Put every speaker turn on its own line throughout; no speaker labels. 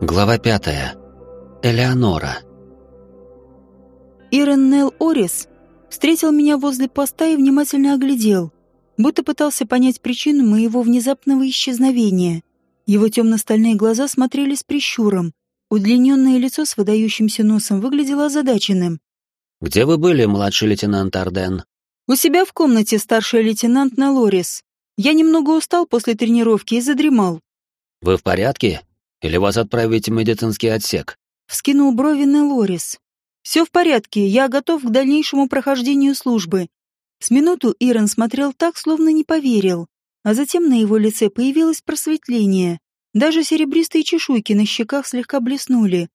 Глава пятая. Элеонора.
Ирен Нел Орис встретил меня возле поста и внимательно оглядел, будто пытался понять причину моего внезапного исчезновения. Его темно-стальные глаза смотрели с прищуром, удлиненное лицо с выдающимся носом выглядело озадаченным.
«Где вы были, младший лейтенант Арден?»
«У себя в комнате, старший лейтенант Налорис. Я немного устал после тренировки и задремал».
«Вы в порядке? Или вас отправить в медицинский отсек?»
Вскинул брови Налорис. «Все в порядке, я готов к дальнейшему прохождению службы». С минуту Ирон смотрел так, словно не поверил, а затем на его лице появилось просветление. Даже серебристые чешуйки на щеках слегка блеснули.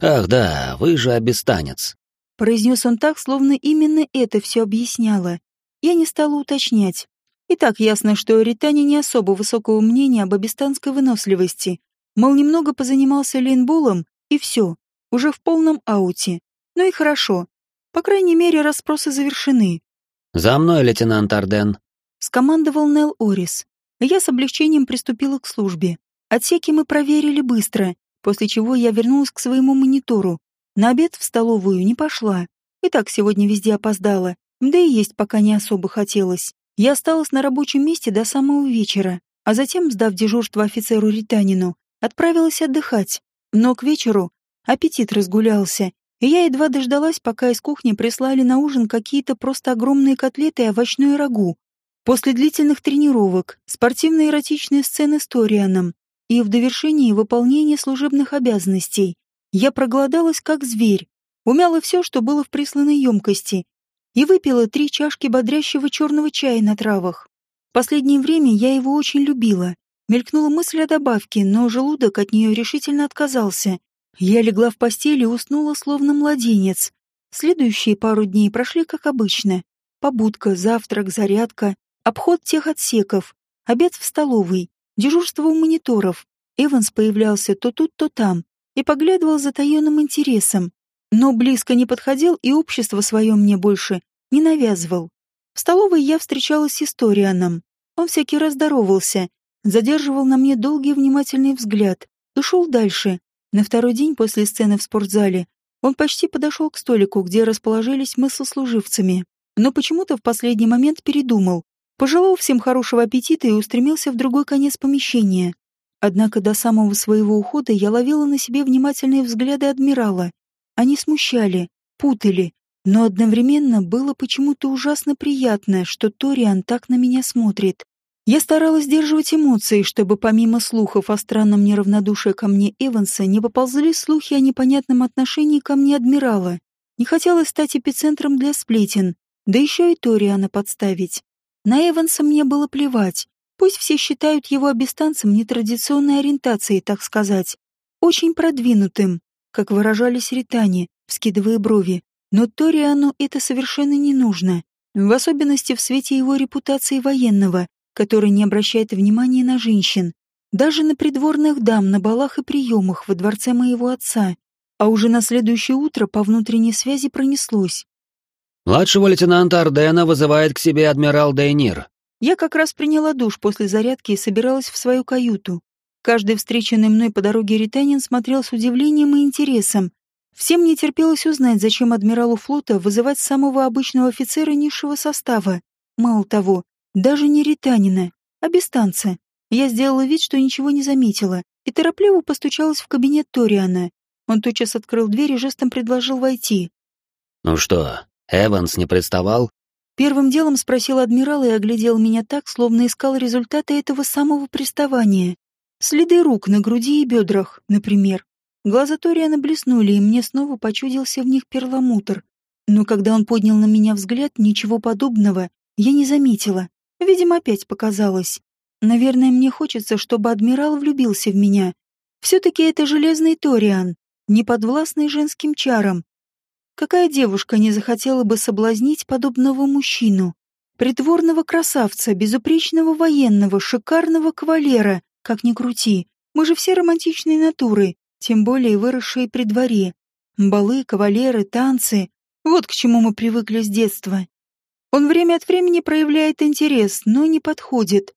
«Ах да, вы же обестанец.
Произнес он так, словно именно это все объясняло. Я не стала уточнять. И так ясно, что Ритани не особо высокого мнения об абистанской выносливости. Мол, немного позанимался лейнболом, и все, уже в полном ауте. Ну и хорошо. По крайней мере, расспросы завершены.
«За мной, лейтенант Арден», —
скомандовал Нел Орис. Я с облегчением приступила к службе. Отсеки мы проверили быстро, после чего я вернулась к своему монитору, на обед в столовую не пошла. И так сегодня везде опоздала. Да и есть пока не особо хотелось. Я осталась на рабочем месте до самого вечера, а затем, сдав дежурство офицеру Ританину, отправилась отдыхать. Но к вечеру аппетит разгулялся, и я едва дождалась, пока из кухни прислали на ужин какие-то просто огромные котлеты и овощное рагу. После длительных тренировок, спортивные эротичные сцены с Торианом и в довершении выполнения служебных обязанностей я проголодалась, как зверь, умяла все, что было в присланной емкости, и выпила три чашки бодрящего черного чая на травах. Последнее время я его очень любила. Мелькнула мысль о добавке, но желудок от нее решительно отказался. Я легла в постель и уснула, словно младенец. Следующие пару дней прошли как обычно. Побудка, завтрак, зарядка, обход тех отсеков, обед в столовой, дежурство у мониторов. Эванс появлялся то тут, то там, и поглядывал за затаенным интересом, но близко не подходил и общество свое мне больше не навязывал. В столовой я встречалась с Историаном. Он всякий раз здоровался, задерживал на мне долгий внимательный взгляд и шел дальше. На второй день после сцены в спортзале он почти подошел к столику, где расположились мы со служивцами, но почему-то в последний момент передумал, пожелал всем хорошего аппетита и устремился в другой конец помещения. Однако до самого своего ухода я ловила на себе внимательные взгляды адмирала. Они смущали, путали, но одновременно было почему-то ужасно приятно, что Ториан так на меня смотрит. Я старалась сдерживать эмоции, чтобы помимо слухов о странном неравнодушии ко мне Эванса не поползли слухи о непонятном отношении ко мне адмирала. Не хотелось стать эпицентром для сплетен, да еще и Ториана подставить. На Эванса мне было плевать. Пусть все считают его абистанцем нетрадиционной ориентацией, так сказать, очень продвинутым, как выражались ритане, вскидывая брови. Но Ториану это совершенно не нужно, в особенности в свете его репутации военного, который не обращает внимания на женщин, даже на придворных дам на балах и приемах во дворце моего отца. А уже на следующее утро по внутренней связи пронеслось.
«Младшего лейтенанта Ардена вызывает к себе адмирал Дейнир.
Я как раз приняла душ после зарядки и собиралась в свою каюту. Каждый встреченный мной по дороге ританин смотрел с удивлением и интересом. Всем не терпелось узнать, зачем адмиралу флота вызывать самого обычного офицера низшего состава. Мало того, даже не ританина, а бестанца. Я сделала вид, что ничего не заметила, и торопливо постучалась в кабинет Ториана. Он тотчас открыл дверь и жестом предложил войти.
«Ну что, Эванс не приставал?»
Первым делом спросил адмирал и оглядел меня так, словно искал результаты этого самого приставания. Следы рук на груди и бедрах, например. Глаза Ториана блеснули, и мне снова почудился в них перламутр. Но когда он поднял на меня взгляд, ничего подобного я не заметила. Видимо, опять показалось. Наверное, мне хочется, чтобы адмирал влюбился в меня. Все-таки это железный Ториан, не подвластный женским чарам, Какая девушка не захотела бы соблазнить подобного мужчину? Притворного красавца, безупречного военного, шикарного кавалера, как ни крути. Мы же все романтичные натуры, тем более выросшие при дворе. Балы, кавалеры, танцы. Вот к чему мы привыкли с детства. Он время от времени проявляет интерес, но не подходит.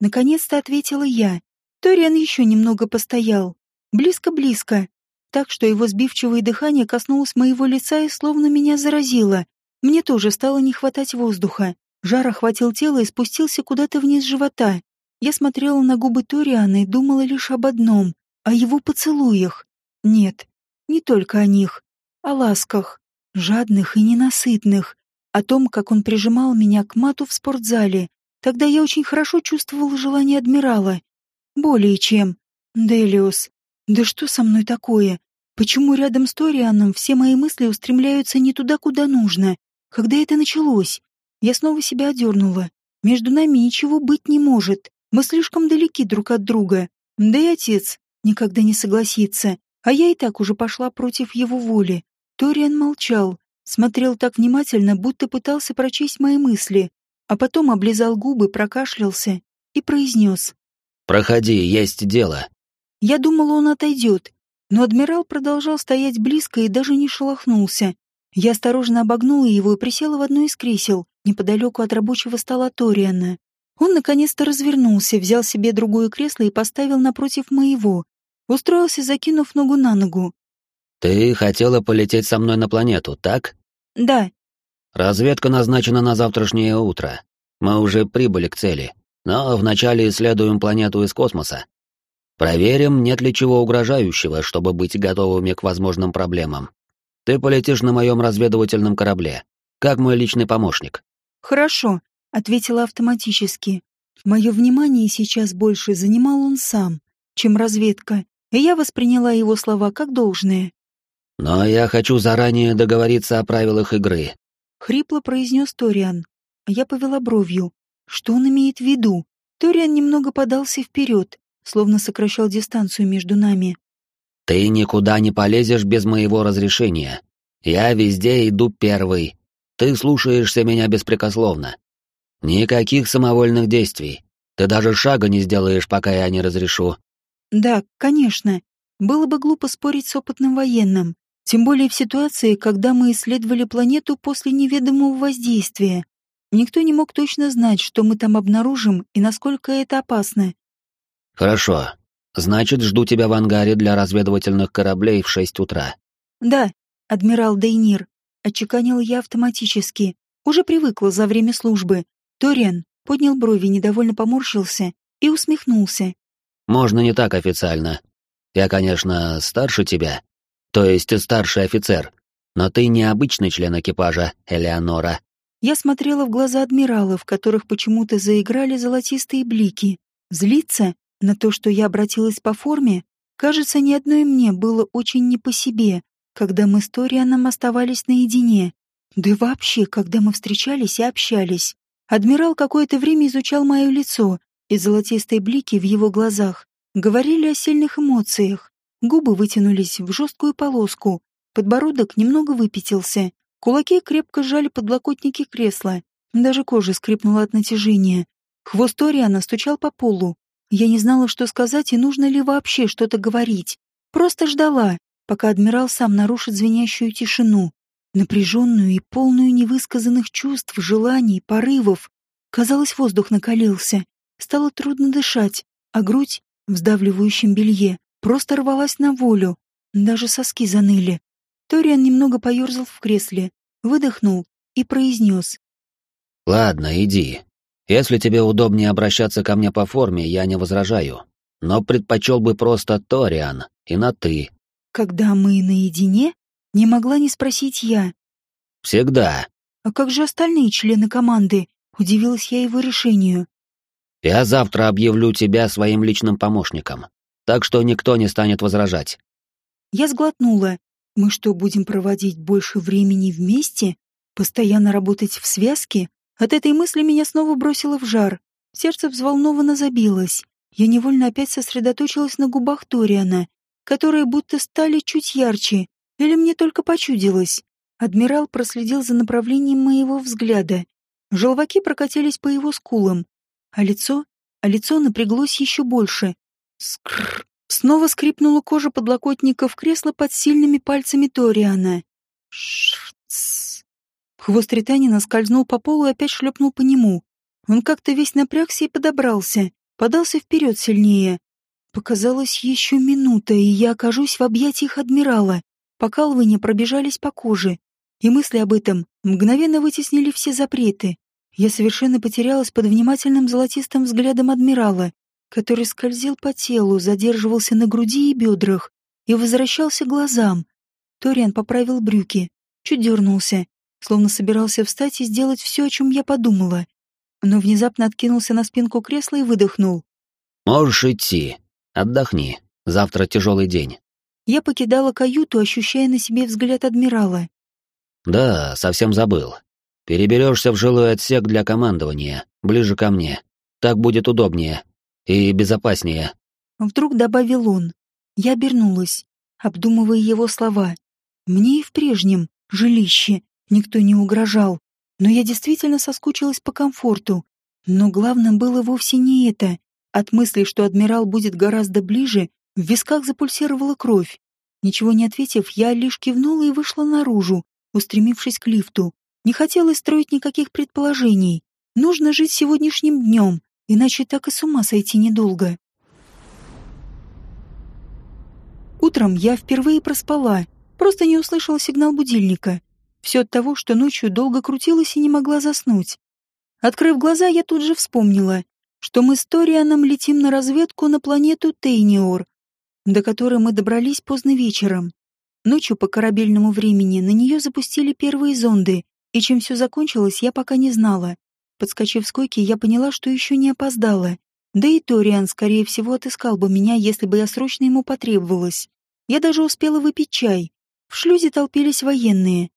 Наконец-то ответила я. Ториан еще немного постоял. Близко-близко. Так что его сбивчивое дыхание коснулось моего лица и словно меня заразило. Мне тоже стало не хватать воздуха. Жар охватил тело и спустился куда-то вниз живота. Я смотрела на губы Ториана и думала лишь об одном — о его поцелуях. Нет, не только о них, о ласках, жадных и ненасытных, о том, как он прижимал меня к мату в спортзале. Тогда я очень хорошо чувствовала желание адмирала. Более чем. Делиус, да что со мной такое? Почему рядом с Торианом все мои мысли устремляются не туда, куда нужно? Когда это началось? Я снова себя одернула. Между нами ничего быть не может. Мы слишком далеки друг от друга. Да и отец никогда не согласится. А я и так уже пошла против его воли. Ториан молчал, смотрел так внимательно, будто пытался прочесть мои мысли, а потом облизал губы, прокашлялся и произнес.
«Проходи, есть дело».
Я думала, он отойдет, но адмирал продолжал стоять близко и даже не шелохнулся. Я осторожно обогнула его и присела в одно из кресел, неподалеку от рабочего стола Ториана. Он наконец-то развернулся, взял себе другое кресло и поставил напротив моего. Устроился, закинув ногу на ногу.
«Ты хотела полететь со мной на планету, так?»
«Да».
«Разведка назначена на завтрашнее утро. Мы уже прибыли к цели, но вначале исследуем планету из космоса. Проверим, нет ли чего угрожающего, чтобы быть готовыми к возможным проблемам. Ты полетишь на моем разведывательном корабле, как мой личный помощник.
Хорошо, ответила автоматически. Мое внимание сейчас больше занимал он сам, чем разведка, и я восприняла его слова как должное.
Но я хочу заранее договориться о правилах игры.
Хрипло произнес Ториан. Я повела бровью. Что он имеет в виду? Ториан немного подался вперед, словно сокращал дистанцию между нами.
Ты никуда не полезешь без моего разрешения. Я везде иду первый. Ты слушаешься меня беспрекословно. Никаких самовольных действий. Ты даже шага не сделаешь, пока я не разрешу.
Да, конечно. Было бы глупо спорить с опытным военным. Тем более в ситуации, когда мы исследовали планету после неведомого воздействия. Никто не мог точно знать, что мы там обнаружим и насколько это опасно.
Хорошо. Значит, жду тебя в ангаре для разведывательных кораблей в шесть утра.
Да, адмирал Дейнир, отчеканил я автоматически. Уже привыкла за время службы. Ториан поднял брови, недовольно поморщился и усмехнулся.
Можно не так официально. Я, конечно, старше тебя, то есть старший офицер, но ты не обычный член экипажа, Элеонора.
Я смотрела в глаза адмирала, в которых почему-то заиграли золотистые блики. Злиться на то, что я обратилась по форме, кажется, ни одной мне было очень не по себе, когда мы с Торианом оставались наедине. Да и вообще, когда мы встречались и общались. Адмирал какое-то время изучал мое лицо, и золотистые блики в его глазах говорили о сильных эмоциях. Губы вытянулись в жесткую полоску, подбородок немного выпятился, кулаки крепко сжали подлокотники кресла, даже кожа скрипнула от натяжения. Хвост Ториана стучал по полу, я не знала, что сказать и нужно ли вообще что-то говорить. Просто ждала, пока адмирал сам нарушит звенящую тишину, напряженную и полную невысказанных чувств, желаний, порывов. Казалось, воздух накалился. Стало трудно дышать, а грудь в сдавливающем белье просто рвалась на волю. Даже соски заныли. Ториан немного поерзал в кресле, выдохнул и произнес.
«Ладно, иди. Если тебе удобнее обращаться ко мне по форме, я не возражаю. Но предпочел бы просто Ториан и на «ты».
Когда мы наедине, не могла не спросить я.
Всегда.
А как же остальные члены команды? Удивилась я его решению.
Я завтра объявлю тебя своим личным помощником, так что никто не станет возражать.
Я сглотнула. Мы что, будем проводить больше времени вместе? Постоянно работать в связке? От этой мысли меня снова бросило в жар. Сердце взволнованно забилось. Я невольно опять сосредоточилась на губах Ториана, которые будто стали чуть ярче. Или мне только почудилось? Адмирал проследил за направлением моего взгляда. Желваки прокатились по его скулам. А лицо? А лицо напряглось еще больше. Скррр. Снова скрипнула кожа подлокотников кресла под сильными пальцами Ториана. Шрц. Хвост Ританина скользнул по полу и опять шлепнул по нему. Он как-то весь напрягся и подобрался, подался вперед сильнее. Показалось еще минута, и я окажусь в объятиях адмирала. Покалывания пробежались по коже, и мысли об этом мгновенно вытеснили все запреты. Я совершенно потерялась под внимательным золотистым взглядом адмирала, который скользил по телу, задерживался на груди и бедрах и возвращался к глазам. Ториан поправил брюки, чуть дернулся, словно собирался встать и сделать все, о чем я подумала. Но внезапно откинулся на спинку кресла и выдохнул.
«Можешь идти. Отдохни. Завтра тяжелый день».
Я покидала каюту, ощущая на себе взгляд адмирала.
«Да, совсем забыл. Переберешься в жилой отсек для командования, ближе ко мне. Так будет удобнее и безопаснее.
Вдруг добавил он. Я обернулась, обдумывая его слова. Мне и в прежнем жилище никто не угрожал, но я действительно соскучилась по комфорту. Но главное было вовсе не это. От мысли, что адмирал будет гораздо ближе, в висках запульсировала кровь. Ничего не ответив, я лишь кивнула и вышла наружу, устремившись к лифту. Не хотелось строить никаких предположений. Нужно жить сегодняшним днем, иначе так и с ума сойти недолго. Утром я впервые проспала, просто не услышала сигнал будильника. Все от того, что ночью долго крутилась и не могла заснуть. Открыв глаза, я тут же вспомнила, что мы с Торианом летим на разведку на планету Тейниор, до которой мы добрались поздно вечером. Ночью по корабельному времени на нее запустили первые зонды, и чем все закончилось, я пока не знала. Подскочив с койки, я поняла, что еще не опоздала. Да и Ториан, скорее всего, отыскал бы меня, если бы я срочно ему потребовалась. Я даже успела выпить чай. В шлюзе толпились военные.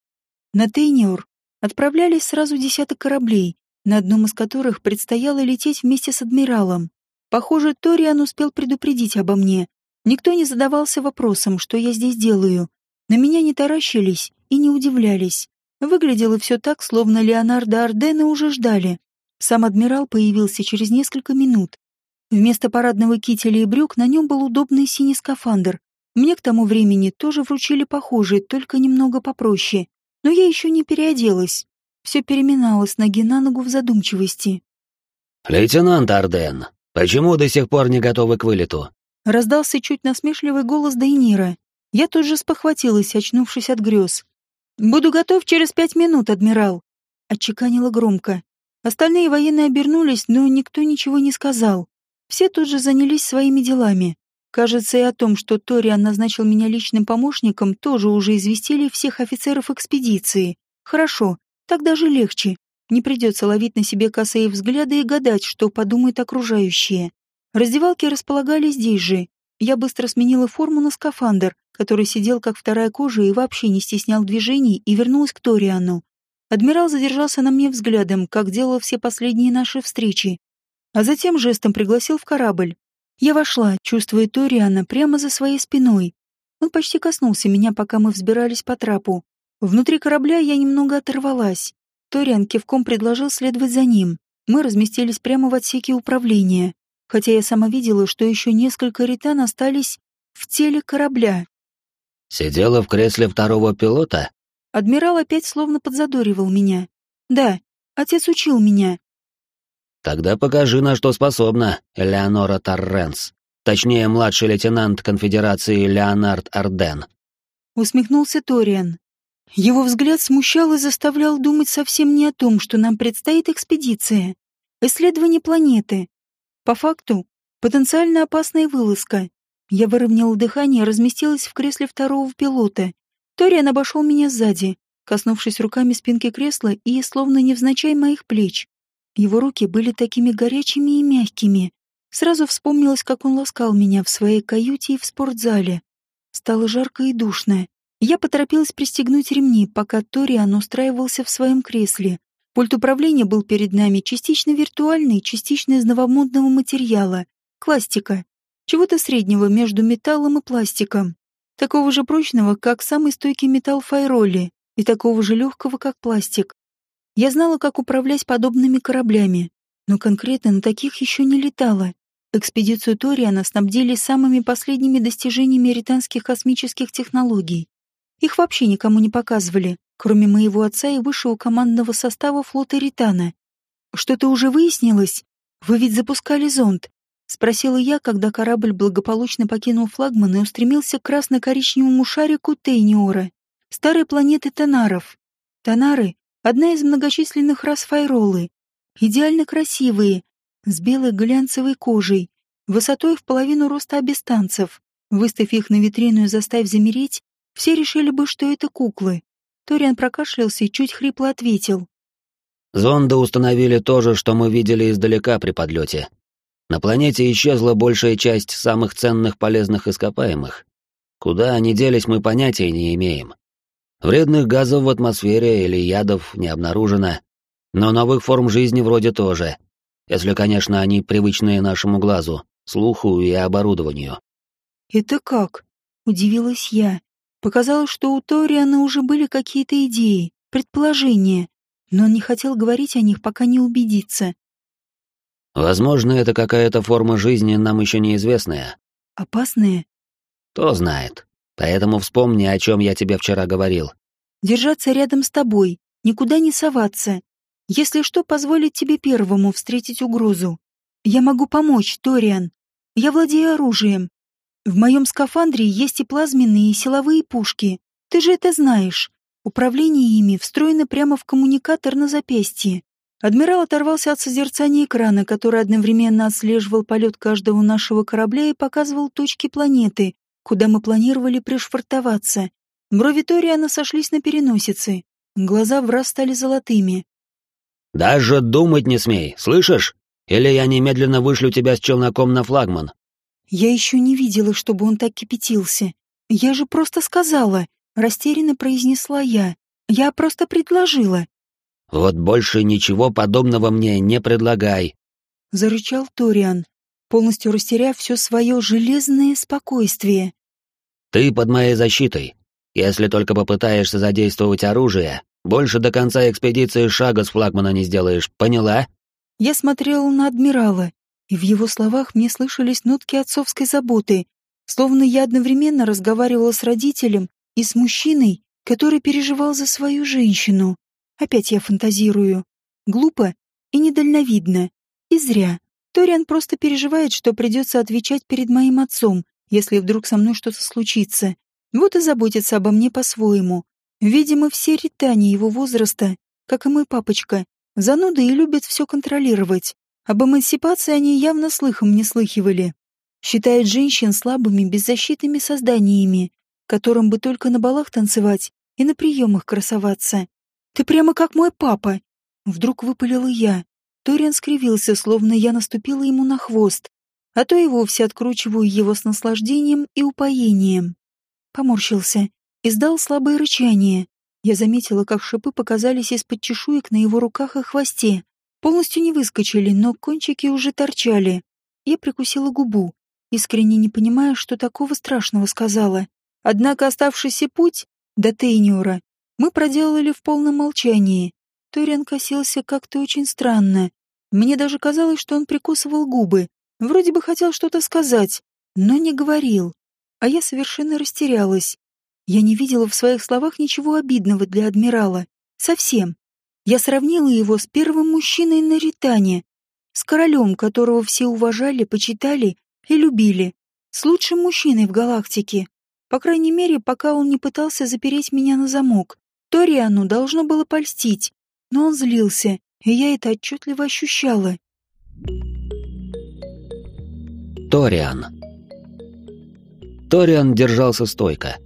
На Тейниор отправлялись сразу десяток кораблей, на одном из которых предстояло лететь вместе с адмиралом. Похоже, Ториан успел предупредить обо мне. Никто не задавался вопросом, что я здесь делаю. На меня не таращились и не удивлялись. Выглядело все так, словно Леонардо Ардена уже ждали. Сам адмирал появился через несколько минут. Вместо парадного кителя и брюк на нем был удобный синий скафандр. Мне к тому времени тоже вручили похожий, только немного попроще. Но я еще не переоделась. Все переминалось ноги на ногу в задумчивости.
«Лейтенант Арден, почему до сих пор не готовы к вылету?»
Раздался чуть насмешливый голос Дейнира. Я тут же спохватилась, очнувшись от грез. «Буду готов через пять минут, адмирал», — отчеканила громко. Остальные военные обернулись, но никто ничего не сказал. Все тут же занялись своими делами. Кажется, и о том, что Ториан назначил меня личным помощником, тоже уже известили всех офицеров экспедиции. Хорошо, так даже легче. Не придется ловить на себе косые взгляды и гадать, что подумают окружающие. Раздевалки располагались здесь же. Я быстро сменила форму на скафандр, который сидел как вторая кожа и вообще не стеснял движений, и вернулась к Ториану. Адмирал задержался на мне взглядом, как делал все последние наши встречи, а затем жестом пригласил в корабль. Я вошла, чувствуя Ториана прямо за своей спиной. Он почти коснулся меня, пока мы взбирались по трапу. Внутри корабля я немного оторвалась. Ториан кивком предложил следовать за ним. Мы разместились прямо в отсеке управления, хотя я сама видела, что еще несколько ритан остались в теле корабля.
Сидела в кресле второго пилота?
Адмирал опять словно подзадоривал меня. Да, отец учил меня.
Тогда покажи, на что способна Элеонора Торренс. Точнее, младший лейтенант конфедерации Леонард Арден.
Усмехнулся Ториан. Его взгляд смущал и заставлял думать совсем не о том, что нам предстоит экспедиция. Исследование планеты. По факту, потенциально опасная вылазка. Я выровняла дыхание и разместилась в кресле второго пилота. Ториан обошел меня сзади, коснувшись руками спинки кресла и словно невзначай моих плеч. Его руки были такими горячими и мягкими. Сразу вспомнилось, как он ласкал меня в своей каюте и в спортзале. Стало жарко и душно. Я поторопилась пристегнуть ремни, пока Ториан устраивался в своем кресле. Пульт управления был перед нами частично виртуальный, частично из новомодного материала. Кластика чего-то среднего между металлом и пластиком, такого же прочного, как самый стойкий металл файроли, и такого же легкого, как пластик. Я знала, как управлять подобными кораблями, но конкретно на таких еще не летала. Экспедицию Ториана снабдили самыми последними достижениями ританских космических технологий. Их вообще никому не показывали, кроме моего отца и высшего командного состава флота Ритана. Что-то уже выяснилось? Вы ведь запускали зонд. Спросила я, когда корабль благополучно покинул флагман и устремился к красно-коричневому шарику Тейниора, старой планеты Тонаров. Тонары — одна из многочисленных рас Файролы, идеально красивые, с белой глянцевой кожей, высотой в половину роста абистанцев. Выставив их на витрину и заставив замереть, все решили бы, что это куклы. Ториан прокашлялся и чуть хрипло ответил.
«Зонды установили то же, что мы видели издалека при подлете. На планете исчезла большая часть самых ценных полезных ископаемых. Куда они делись, мы понятия не имеем. Вредных газов в атмосфере или ядов не обнаружено, но новых форм жизни вроде тоже, если, конечно, они привычные нашему глазу, слуху и оборудованию.
«Это как?» — удивилась я. Показалось, что у Ториана уже были какие-то идеи, предположения, но он не хотел говорить о них, пока не убедится.
Возможно, это какая-то форма жизни нам еще неизвестная.
Опасная?
Кто знает. Поэтому вспомни, о чем я тебе вчера говорил.
Держаться рядом с тобой, никуда не соваться. Если что, позволить тебе первому встретить угрозу. Я могу помочь, Ториан. Я владею оружием. В моем скафандре есть и плазменные, и силовые пушки. Ты же это знаешь. Управление ими встроено прямо в коммуникатор на запястье. Адмирал оторвался от созерцания экрана, который одновременно отслеживал полет каждого нашего корабля и показывал точки планеты, куда мы планировали пришвартоваться. Брови Ториана сошлись на переносице. Глаза в раз стали золотыми.
«Даже думать не смей, слышишь? Или я немедленно вышлю тебя с челноком на флагман».
Я еще не видела, чтобы он так кипятился. Я же просто сказала, растерянно произнесла я. Я просто предложила.
«Вот больше ничего подобного мне не предлагай», —
зарычал Ториан, полностью растеряв все свое железное спокойствие.
«Ты под моей защитой. Если только попытаешься задействовать оружие, больше до конца экспедиции шага с флагмана не сделаешь, поняла?»
Я смотрела на адмирала, и в его словах мне слышались нотки отцовской заботы, словно я одновременно разговаривала с родителем и с мужчиной, который переживал за свою женщину. Опять я фантазирую. Глупо и недальновидно. И зря. Ториан просто переживает, что придется отвечать перед моим отцом, если вдруг со мной что-то случится. Вот и заботится обо мне по-своему. Видимо, все ритане его возраста, как и мой папочка, зануды и любят все контролировать. Об эмансипации они явно слыхом не слыхивали. Считают женщин слабыми, беззащитными созданиями, которым бы только на балах танцевать и на приемах красоваться. Ты прямо как мой папа!» Вдруг выпалила я. Ториан скривился, словно я наступила ему на хвост, а то и вовсе откручиваю его с наслаждением и упоением. Поморщился, издал слабое рычание. Я заметила, как шипы показались из-под чешуек на его руках и хвосте. Полностью не выскочили, но кончики уже торчали. Я прикусила губу, искренне не понимая, что такого страшного сказала. Однако оставшийся путь до Тейниора мы проделали в полном молчании. Ториан косился как-то очень странно. Мне даже казалось, что он прикусывал губы. Вроде бы хотел что-то сказать, но не говорил. А я совершенно растерялась. Я не видела в своих словах ничего обидного для адмирала. Совсем. Я сравнила его с первым мужчиной на Ритане, с королем, которого все уважали, почитали и любили, с лучшим мужчиной в галактике. По крайней мере, пока он не пытался запереть меня на замок. Ториану должно было польстить, но он злился, и я это отчетливо ощущала.
Ториан. Ториан держался стойко.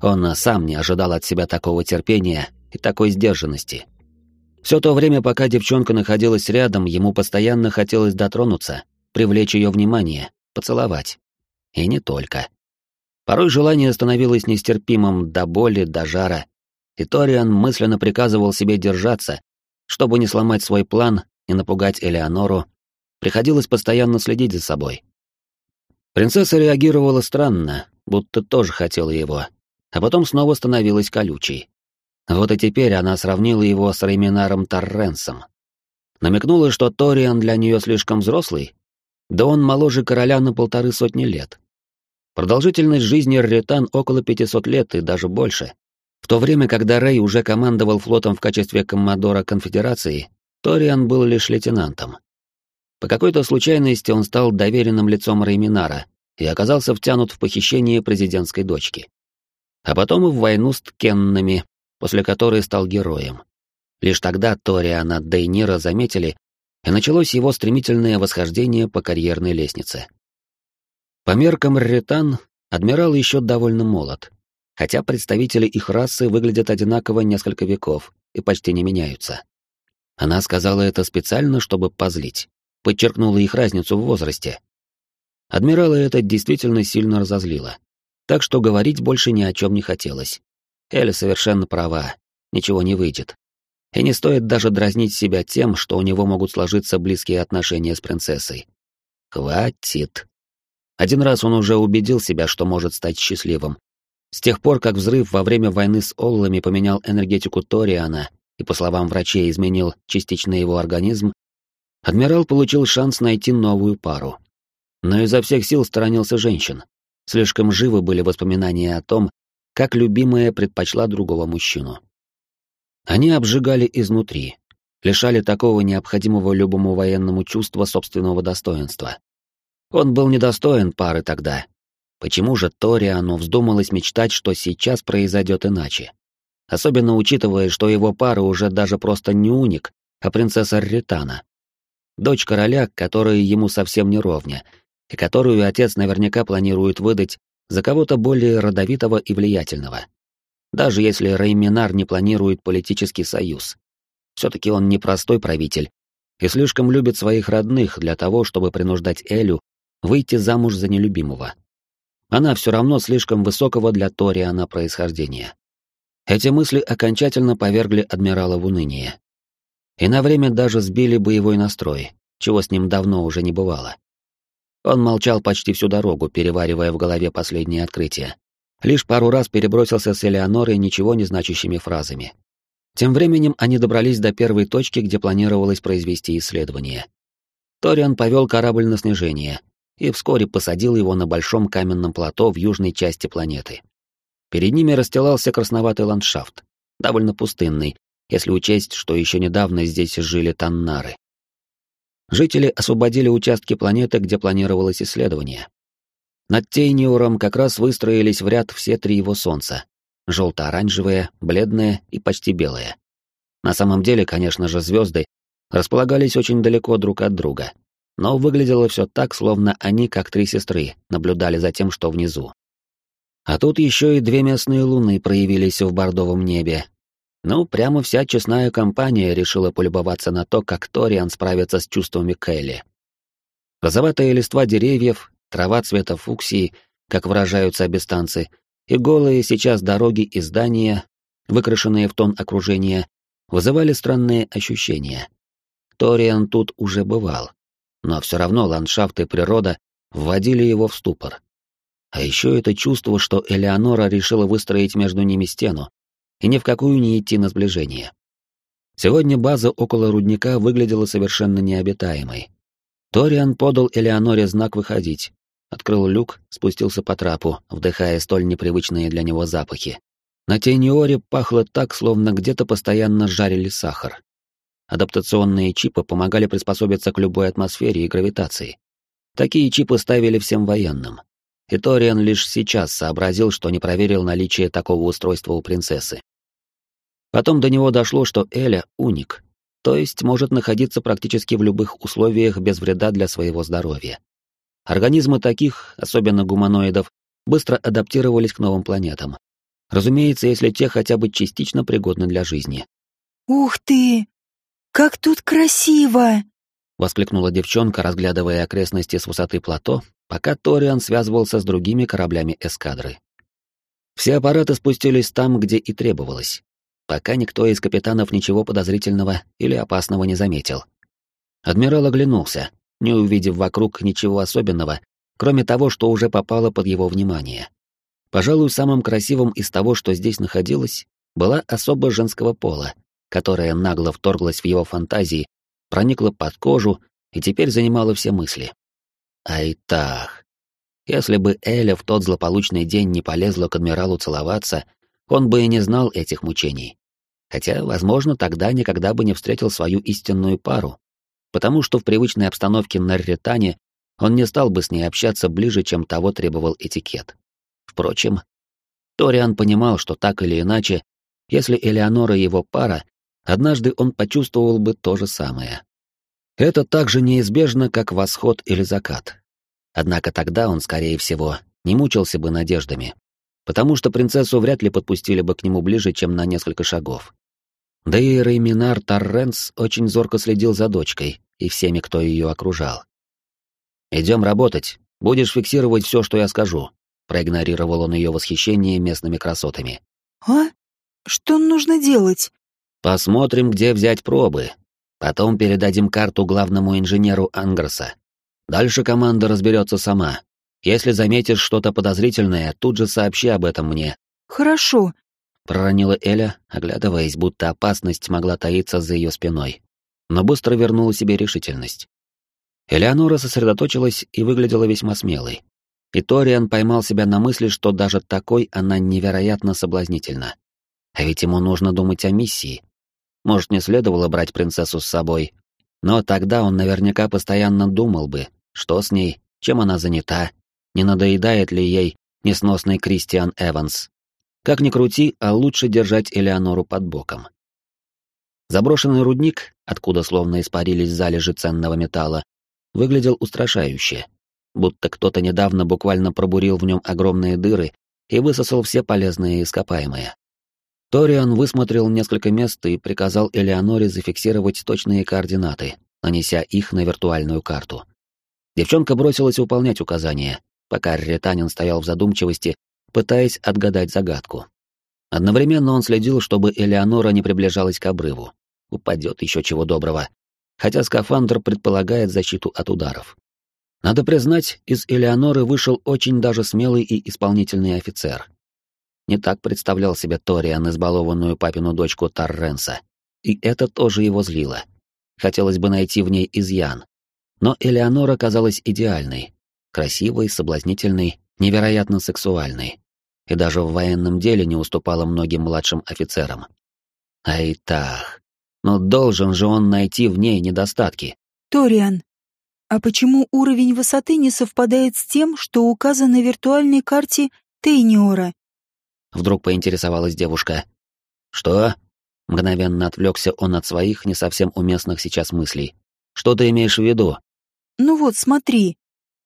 Он сам не ожидал от себя такого терпения и такой сдержанности. Все то время, пока девчонка находилась рядом, ему постоянно хотелось дотронуться, привлечь ее внимание, поцеловать. И не только. Порой желание становилось нестерпимым до боли, до жара, и Ториан мысленно приказывал себе держаться, чтобы не сломать свой план и напугать Элеонору, приходилось постоянно следить за собой. Принцесса реагировала странно, будто тоже хотела его, а потом снова становилась колючей. Вот и теперь она сравнила его с Рейминаром Торренсом. Намекнула, что Ториан для нее слишком взрослый, да он моложе короля на полторы сотни лет. Продолжительность жизни Ретан около 500 лет и даже больше. В то время, когда Рэй уже командовал флотом в качестве коммодора конфедерации, Ториан был лишь лейтенантом. По какой-то случайности он стал доверенным лицом Рейминара и оказался втянут в похищение президентской дочки. А потом и в войну с Ткеннами, после которой стал героем. Лишь тогда Ториана Дейнира заметили, и началось его стремительное восхождение по карьерной лестнице. По меркам Рретан, адмирал еще довольно молод, хотя представители их расы выглядят одинаково несколько веков и почти не меняются. Она сказала это специально, чтобы позлить, подчеркнула их разницу в возрасте. Адмирала это действительно сильно разозлило, так что говорить больше ни о чем не хотелось. Эля совершенно права, ничего не выйдет. И не стоит даже дразнить себя тем, что у него могут сложиться близкие отношения с принцессой. Хватит. Один раз он уже убедил себя, что может стать счастливым. С тех пор, как взрыв во время войны с Оллами поменял энергетику Ториана и, по словам врачей, изменил частично его организм, адмирал получил шанс найти новую пару. Но изо всех сил сторонился женщин. Слишком живы были воспоминания о том, как любимая предпочла другого мужчину. Они обжигали изнутри, лишали такого необходимого любому военному чувства собственного достоинства. Он был недостоин пары тогда. Почему же Ториану вздумалось мечтать, что сейчас произойдет иначе? Особенно учитывая, что его пара уже даже просто не уник, а принцесса Ритана. Дочь короля, которая ему совсем не ровня, и которую отец наверняка планирует выдать за кого-то более родовитого и влиятельного. Даже если Рейминар не планирует политический союз. Все-таки он непростой правитель и слишком любит своих родных для того, чтобы принуждать Элю выйти замуж за нелюбимого. Она все равно слишком высокого для Ториана происхождения. Эти мысли окончательно повергли адмирала в уныние. И на время даже сбили боевой настрой, чего с ним давно уже не бывало. Он молчал почти всю дорогу, переваривая в голове последние открытия. Лишь пару раз перебросился с Элеонорой ничего не значащими фразами. Тем временем они добрались до первой точки, где планировалось произвести исследование. Ториан повел корабль на снижение и вскоре посадил его на большом каменном плато в южной части планеты. Перед ними расстилался красноватый ландшафт, довольно пустынный, если учесть, что еще недавно здесь жили таннары. Жители освободили участки планеты, где планировалось исследование. Над Тейниором как раз выстроились в ряд все три его солнца. Желто-оранжевое, бледное и почти белое. На самом деле, конечно же, звезды располагались очень далеко друг от друга. Но выглядело все так, словно они, как три сестры, наблюдали за тем, что внизу. А тут еще и две местные луны проявились в бордовом небе, ну, прямо вся честная компания решила полюбоваться на то, как Ториан справится с чувствами Кэлли. Розоватые листва деревьев, трава цвета фуксии, как выражаются абистанцы, и голые сейчас дороги и здания, выкрашенные в тон окружения, вызывали странные ощущения. Ториан тут уже бывал, но все равно ландшафт и природа вводили его в ступор. А еще это чувство, что Элеонора решила выстроить между ними стену, и ни в какую не идти на сближение. Сегодня база около рудника выглядела совершенно необитаемой. Ториан подал Элеоноре знак выходить, открыл люк, спустился по трапу, вдыхая столь непривычные для него запахи. На Тейниоре пахло так, словно где-то постоянно жарили сахар. Адаптационные чипы помогали приспособиться к любой атмосфере и гравитации. Такие чипы ставили всем военным. И Ториан лишь сейчас сообразил, что не проверил наличие такого устройства у принцессы. Потом до него дошло, что Эля — уник, то есть может находиться практически в любых условиях без вреда для своего здоровья. Организмы таких, особенно гуманоидов, быстро адаптировались к новым планетам. Разумеется, если те хотя бы частично пригодны для жизни.
«Ух ты! Как тут красиво!»
— воскликнула девчонка, разглядывая окрестности с высоты плато, пока Ториан связывался с другими кораблями эскадры. Все аппараты спустились там, где и требовалось, пока никто из капитанов ничего подозрительного или опасного не заметил. Адмирал оглянулся, не увидев вокруг ничего особенного, кроме того, что уже попало под его внимание. Пожалуй, самым красивым из того, что здесь находилось, была особа женского пола, которая нагло вторглась в его фантазии, проникла под кожу и теперь занимала все мысли. Айтах. Если бы Эля в тот злополучный день не полезла к адмиралу целоваться, он бы и не знал этих мучений. Хотя, возможно, тогда никогда бы не встретил свою истинную пару. потому что в привычной обстановке на Ретане он не стал бы с ней общаться ближе, чем того требовал этикет. Впрочем, Ториан понимал, что так или иначе, если Элеонора его пара, однажды он почувствовал бы то же самое. Это так же неизбежно, как восход или закат. Однако тогда он, скорее всего, не мучился бы надеждами, потому что принцессу вряд ли подпустили бы к нему ближе, чем на несколько шагов. Да и Рейминар Торренс очень зорко следил за дочкой и всеми, кто ее окружал. «Идем работать. Будешь фиксировать все, что я скажу», — проигнорировал он ее восхищение местными красотами.
«А? Что нужно делать?»
«Посмотрим, где взять пробы. Потом передадим карту главному инженеру Ангерса. Дальше команда разберется сама. Если заметишь что-то подозрительное, тут же сообщи об этом мне».
«Хорошо», —
проронила Эля, оглядываясь, будто опасность могла таиться за ее спиной. Но быстро вернула себе решительность. Элеонора сосредоточилась и выглядела весьма смелой. И Ториан поймал себя на мысли, что даже такой она невероятно соблазнительна. А ведь ему нужно думать о миссии. Может, не следовало брать принцессу с собой, но тогда он наверняка постоянно думал бы, что с ней, чем она занята, не надоедает ли ей несносный Кристиан Эванс. Как ни крути, а лучше держать Элеонору под боком. Заброшенный рудник, откуда словно испарились залежи ценного металла, выглядел устрашающе, будто кто-то недавно буквально пробурил в нем огромные дыры и высосал все полезные ископаемые. Ториан высмотрел несколько мест и приказал Элеоноре зафиксировать точные координаты, нанеся их на виртуальную карту. Девчонка бросилась выполнять указания, пока Ретанин стоял в задумчивости, пытаясь отгадать загадку. Одновременно он следил, чтобы Элеонора не приближалась к обрыву. Упадет еще чего доброго. Хотя скафандр предполагает защиту от ударов. Надо признать, из Элеоноры вышел очень даже смелый и исполнительный офицер. Не так представлял себе Ториан избалованную папину дочку Тарренса. И это тоже его злило. Хотелось бы найти в ней изъян. Но Элеонора казалась идеальной. Красивой, соблазнительной, невероятно сексуальной. И даже в военном деле не уступала многим младшим офицерам. Айтах. Но должен же он найти в ней недостатки.
Ториан, а почему уровень высоты не совпадает с тем, что указан на виртуальной карте Тейниора?
Вдруг поинтересовалась девушка. Что? Мгновенно отвлекся он от своих не совсем уместных сейчас мыслей. Что ты имеешь в виду?
Ну вот, смотри.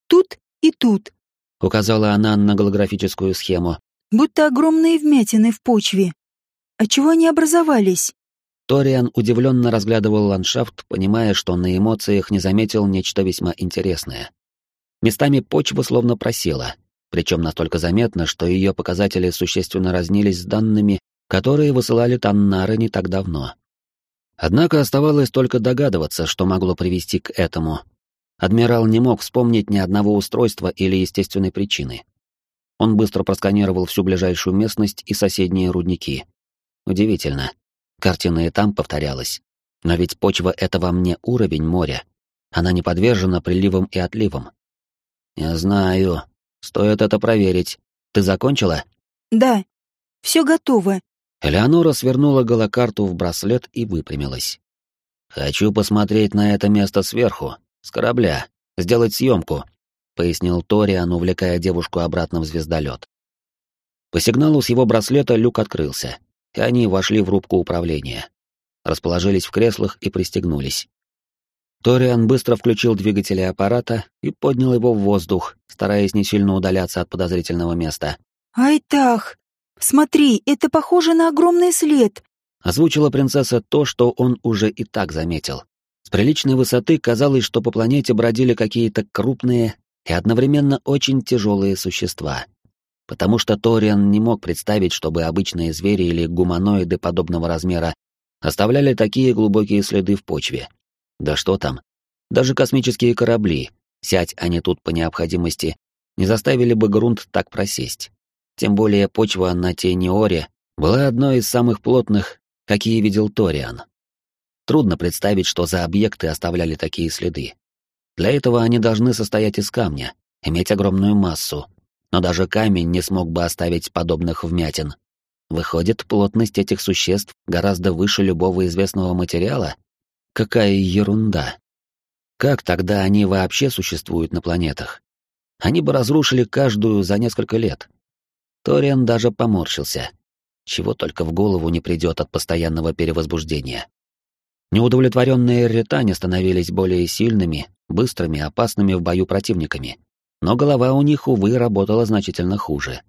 Тут и тут.
Указала она на голографическую схему.
Будто огромные вмятины в почве. А чего они образовались?
Ториан удивленно разглядывал ландшафт, понимая, что на эмоциях не заметил нечто весьма интересное. Местами почва словно просела, причем настолько заметно, что ее показатели существенно разнились с данными, которые высылали Таннары не так давно. Однако оставалось только догадываться, что могло привести к этому. Адмирал не мог вспомнить ни одного устройства или естественной причины. Он быстро просканировал всю ближайшую местность и соседние рудники. Удивительно. Картина и там повторялась. Но ведь почва — это во мне уровень моря. Она не подвержена приливам и отливам. Я знаю, Стоит это проверить. Ты закончила?
Да. Все готово.
Элеонора свернула голокарту в браслет и выпрямилась. Хочу посмотреть на это место сверху, с корабля, сделать съемку, пояснил Ториан, увлекая девушку обратно в звездолет. По сигналу с его браслета люк открылся, и они вошли в рубку управления. Расположились в креслах и пристегнулись. Ториан быстро включил двигатели аппарата и поднял его в воздух, стараясь не сильно удаляться от подозрительного места.
«Айтах! Смотри, это похоже на огромный след!»
Озвучила принцесса то, что он уже и так заметил. С приличной высоты казалось, что по планете бродили какие-то крупные и одновременно очень тяжелые существа. Потому что Ториан не мог представить, чтобы обычные звери или гуманоиды подобного размера оставляли такие глубокие следы в почве. Да что там? Даже космические корабли, сядь они тут по необходимости, не заставили бы грунт так просесть. Тем более почва на Тениоре была одной из самых плотных, какие видел Ториан. Трудно представить, что за объекты оставляли такие следы. Для этого они должны состоять из камня, иметь огромную массу. Но даже камень не смог бы оставить подобных вмятин. Выходит, плотность этих существ гораздо выше любого известного материала? Какая ерунда. Как тогда они вообще существуют на планетах? Они бы разрушили каждую за несколько лет. Ториан даже поморщился. Чего только в голову не придет от постоянного перевозбуждения. Неудовлетворенные ретане становились более сильными, быстрыми, опасными в бою противниками. Но голова у них, увы, работала значительно хуже.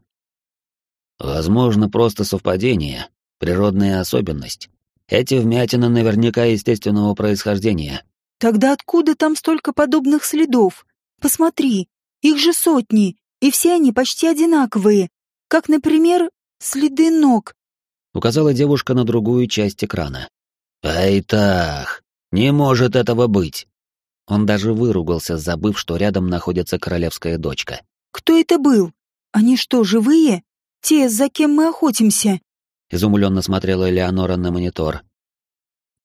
Возможно, просто совпадение, природная особенность. Эти вмятины наверняка естественного происхождения.
Тогда откуда там столько подобных следов? Посмотри, их же сотни, и все они почти одинаковые. Как, например, следы ног.
Указала девушка на другую часть экрана. «Айтах! Не может этого быть!» Он даже выругался, забыв, что рядом находится королевская дочка.
«Кто это был? Они что, живые? Те, за кем мы охотимся?»
Изумленно смотрела Элеонора на монитор.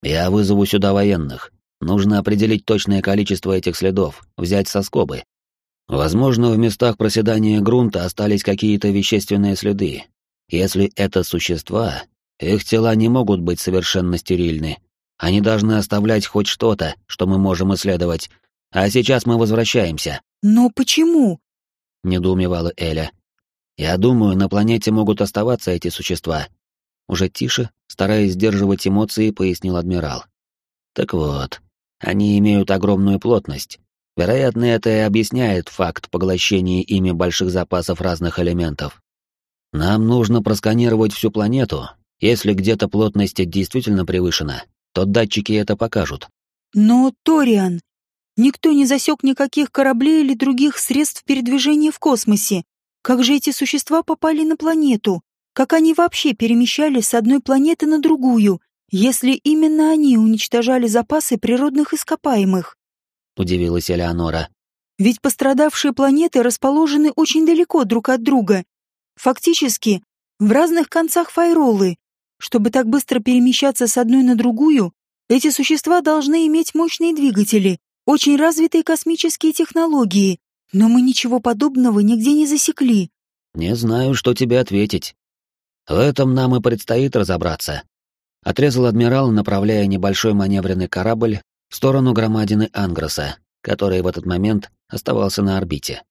«Я вызову сюда военных. Нужно определить точное количество этих следов, взять соскобы. Возможно, в местах проседания грунта остались какие-то вещественные следы. Если это существа, их тела не могут быть совершенно стерильны. Они должны оставлять хоть что-то, что мы можем исследовать. А сейчас мы возвращаемся.
Но почему?
недоумевала Эля. Я думаю, на планете могут оставаться эти существа. Уже тише, стараясь сдерживать эмоции, пояснил адмирал. Так вот, они имеют огромную плотность. Вероятно, это и объясняет факт поглощения ими больших запасов разных элементов. Нам нужно просканировать всю планету если где-то плотность действительно превышена, то датчики это покажут.
Но, Ториан, никто не засек никаких кораблей или других средств передвижения в космосе. Как же эти существа попали на планету? Как они вообще перемещались с одной планеты на другую, если именно они уничтожали запасы природных ископаемых?
Удивилась Элеонора.
Ведь пострадавшие планеты расположены очень далеко друг от друга. Фактически, в разных концах Файролы, чтобы так быстро перемещаться с одной на другую, эти существа должны иметь мощные двигатели, очень развитые космические технологии, но мы ничего подобного нигде не засекли.
Не знаю, что тебе ответить. В этом нам и предстоит разобраться. Отрезал адмирал, направляя небольшой маневренный корабль в сторону громадины Ангроса, который в этот момент оставался на орбите.